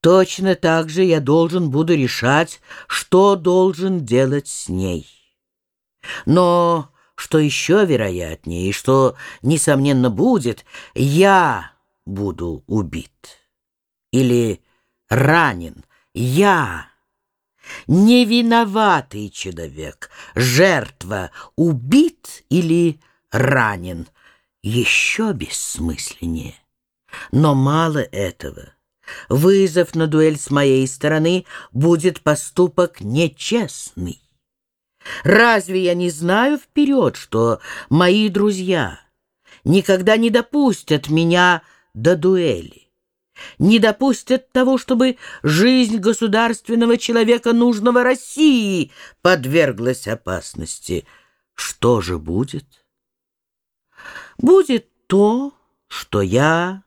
точно так же я должен буду решать, что должен делать с ней. Но что еще вероятнее и что, несомненно, будет, я буду убит или ранен. Я, невиноватый человек, жертва, убит или ранен. Еще бессмысленнее. Но мало этого. Вызов на дуэль с моей стороны будет поступок нечестный. Разве я не знаю вперед, что мои друзья никогда не допустят меня до дуэли? Не допустят того, чтобы жизнь государственного человека, нужного России, подверглась опасности. Что же будет? Будет то, что я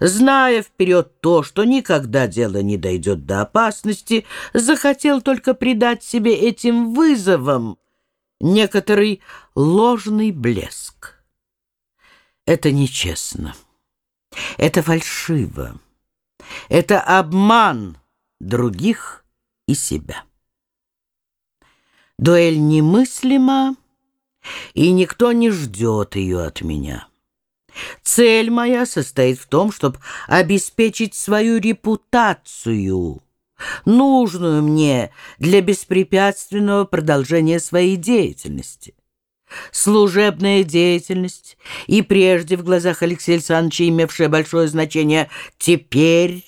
зная вперед то, что никогда дело не дойдет до опасности, захотел только придать себе этим вызовам некоторый ложный блеск. Это нечестно. Это фальшиво. Это обман других и себя. Дуэль немыслима, и никто не ждет ее от меня. Цель моя состоит в том, чтобы обеспечить свою репутацию, нужную мне для беспрепятственного продолжения своей деятельности. Служебная деятельность, и прежде в глазах Алексея Александровича имевшая большое значение, теперь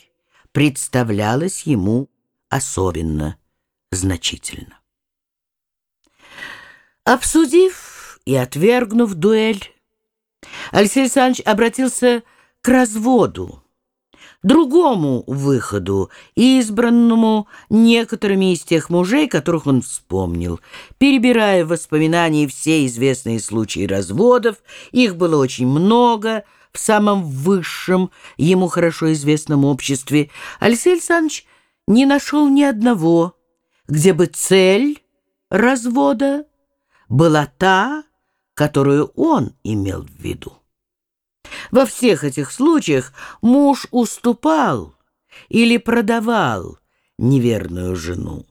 представлялась ему особенно значительно. Обсудив и отвергнув дуэль, Алексей Александрович обратился к разводу, другому выходу, избранному некоторыми из тех мужей, которых он вспомнил. Перебирая в воспоминания все известные случаи разводов, их было очень много, в самом высшем, ему хорошо известном обществе, Алексей Александрович не нашел ни одного, где бы цель развода была та, которую он имел в виду. Во всех этих случаях муж уступал или продавал неверную жену.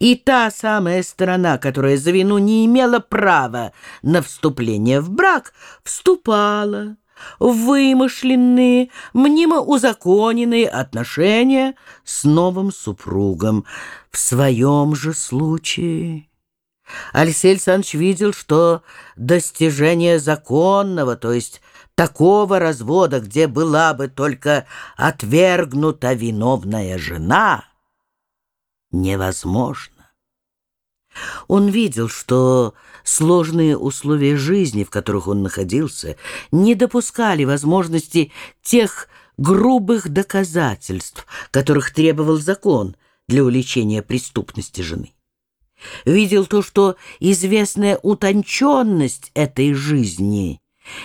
И та самая сторона, которая за вину не имела права на вступление в брак, вступала в вымышленные, мнимо узаконенные отношения с новым супругом. В своем же случае... Алексей Александрович видел, что достижение законного, то есть такого развода, где была бы только отвергнута виновная жена, невозможно. Он видел, что сложные условия жизни, в которых он находился, не допускали возможности тех грубых доказательств, которых требовал закон для уличения преступности жены видел то, что известная утонченность этой жизни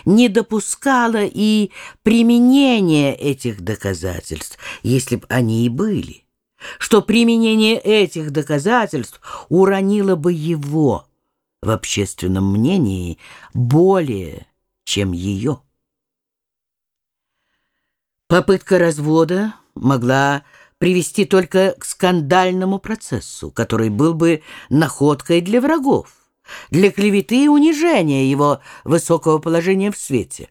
не допускала и применения этих доказательств, если б они и были, что применение этих доказательств уронило бы его в общественном мнении более, чем ее. Попытка развода могла привести только к скандальному процессу, который был бы находкой для врагов, для клеветы и унижения его высокого положения в свете.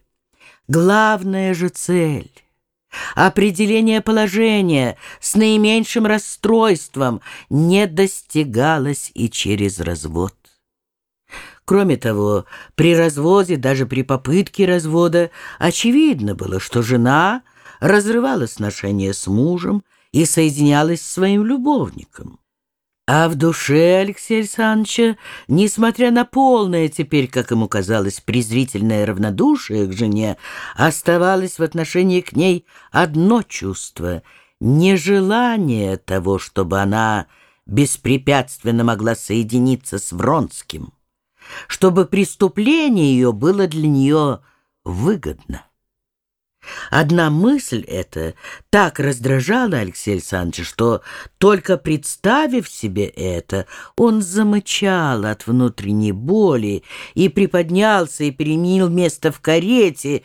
Главная же цель — определение положения с наименьшим расстройством не достигалось и через развод. Кроме того, при разводе, даже при попытке развода, очевидно было, что жена разрывала сношения с мужем и соединялась с своим любовником. А в душе Алексея Александровича, несмотря на полное теперь, как ему казалось, презрительное равнодушие к жене, оставалось в отношении к ней одно чувство — нежелание того, чтобы она беспрепятственно могла соединиться с Вронским, чтобы преступление ее было для нее выгодно. Одна мысль эта так раздражала Алексея Александровича, что, только представив себе это, он замычал от внутренней боли и приподнялся и переменил место в карете,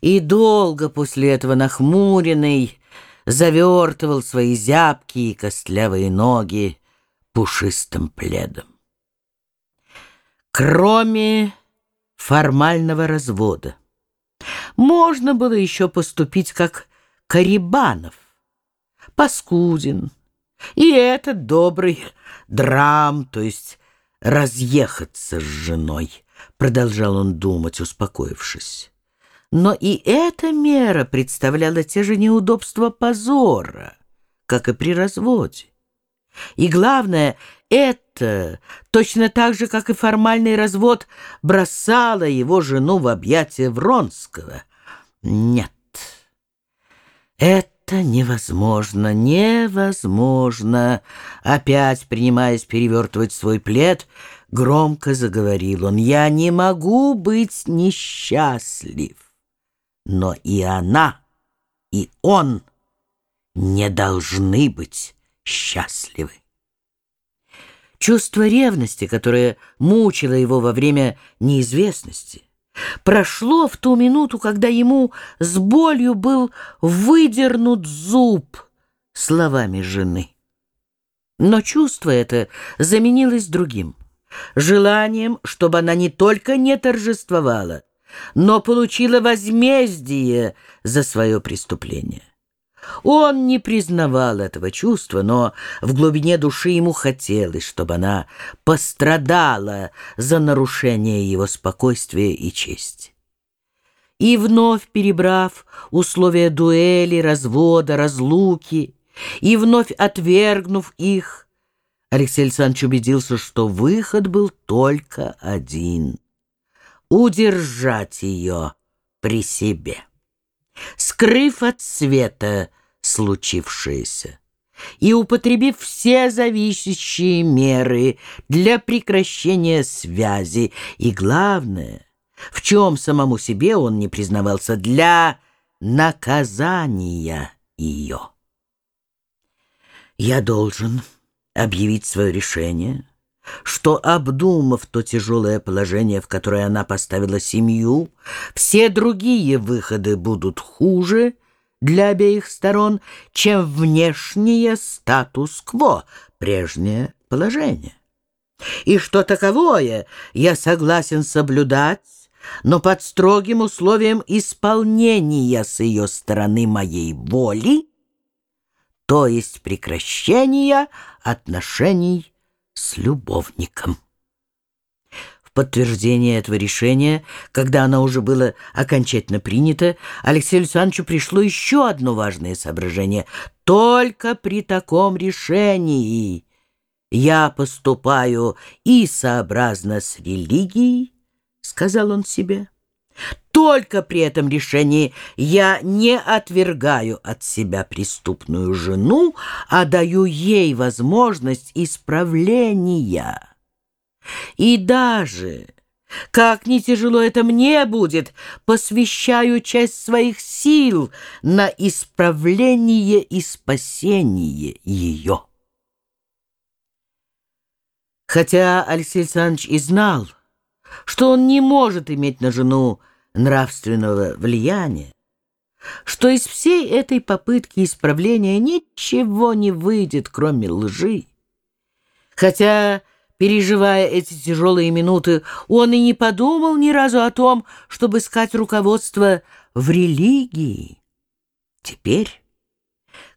и долго после этого нахмуренный, завертывал свои зябкие костлявые ноги пушистым пледом. Кроме формального развода, можно было еще поступить как Карибанов, Паскудин и этот добрый драм, то есть разъехаться с женой, продолжал он думать, успокоившись. Но и эта мера представляла те же неудобства позора, как и при разводе. И главное, это, точно так же, как и формальный развод, бросало его жену в объятия Вронского. Нет, это невозможно, невозможно. Опять, принимаясь перевертывать свой плед, громко заговорил он. Я не могу быть несчастлив но и она, и он не должны быть счастливы. Чувство ревности, которое мучило его во время неизвестности, прошло в ту минуту, когда ему с болью был выдернут зуб словами жены. Но чувство это заменилось другим, желанием, чтобы она не только не торжествовала, но получила возмездие за свое преступление. Он не признавал этого чувства, но в глубине души ему хотелось, чтобы она пострадала за нарушение его спокойствия и чести. И вновь перебрав условия дуэли, развода, разлуки, и вновь отвергнув их, Алексей Александрович убедился, что выход был только один — удержать ее при себе, скрыв от света случившееся и употребив все зависящие меры для прекращения связи и, главное, в чем самому себе он не признавался, для наказания ее. Я должен объявить свое решение что, обдумав то тяжелое положение, в которое она поставила семью, все другие выходы будут хуже для обеих сторон, чем внешнее статус-кво, прежнее положение. И что таковое я согласен соблюдать, но под строгим условием исполнения с ее стороны моей воли, то есть прекращения отношений с любовником. Подтверждение этого решения, когда оно уже было окончательно принято, Алексею Александровичу пришло еще одно важное соображение. Только при таком решении я поступаю и сообразно с религией, сказал он себе. Только при этом решении я не отвергаю от себя преступную жену, а даю ей возможность исправления. И даже, как не тяжело это мне будет, посвящаю часть своих сил на исправление и спасение ее. Хотя Алексей Александрович и знал, что он не может иметь на жену нравственного влияния, что из всей этой попытки исправления ничего не выйдет, кроме лжи. Хотя, переживая эти тяжелые минуты, он и не подумал ни разу о том, чтобы искать руководство в религии. Теперь,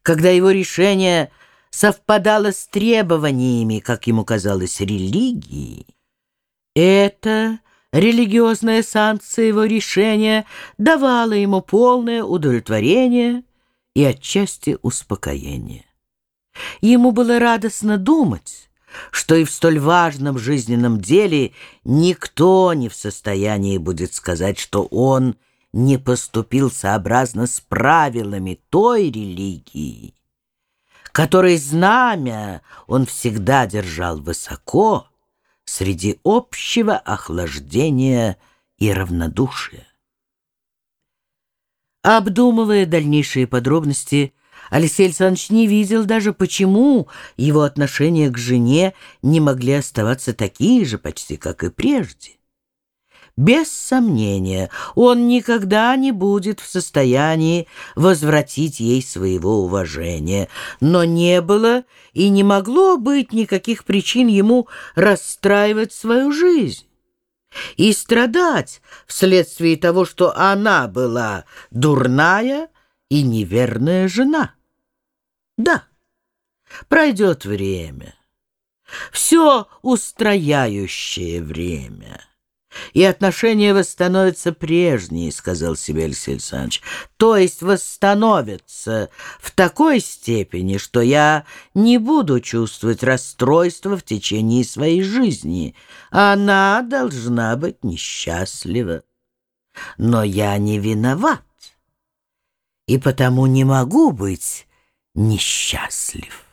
когда его решение совпадало с требованиями, как ему казалось, религии, это религиозная санкция его решения давала ему полное удовлетворение и отчасти успокоение. Ему было радостно думать, что и в столь важном жизненном деле никто не в состоянии будет сказать, что он не поступил сообразно с правилами той религии, которой знамя он всегда держал высоко, среди общего охлаждения и равнодушия. Обдумывая дальнейшие подробности, Алексей Александрович не видел даже, почему его отношения к жене не могли оставаться такие же почти, как и прежде. Без сомнения, он никогда не будет в состоянии возвратить ей своего уважения, но не было и не могло быть никаких причин ему расстраивать свою жизнь и страдать вследствие того, что она была дурная и неверная жена. Да, пройдет время, все устрояющее время — и отношения восстановятся прежние, — сказал себе Алексей Александрович. То есть восстановятся в такой степени, что я не буду чувствовать расстройства в течение своей жизни. Она должна быть несчастлива. Но я не виноват, и потому не могу быть несчастлив.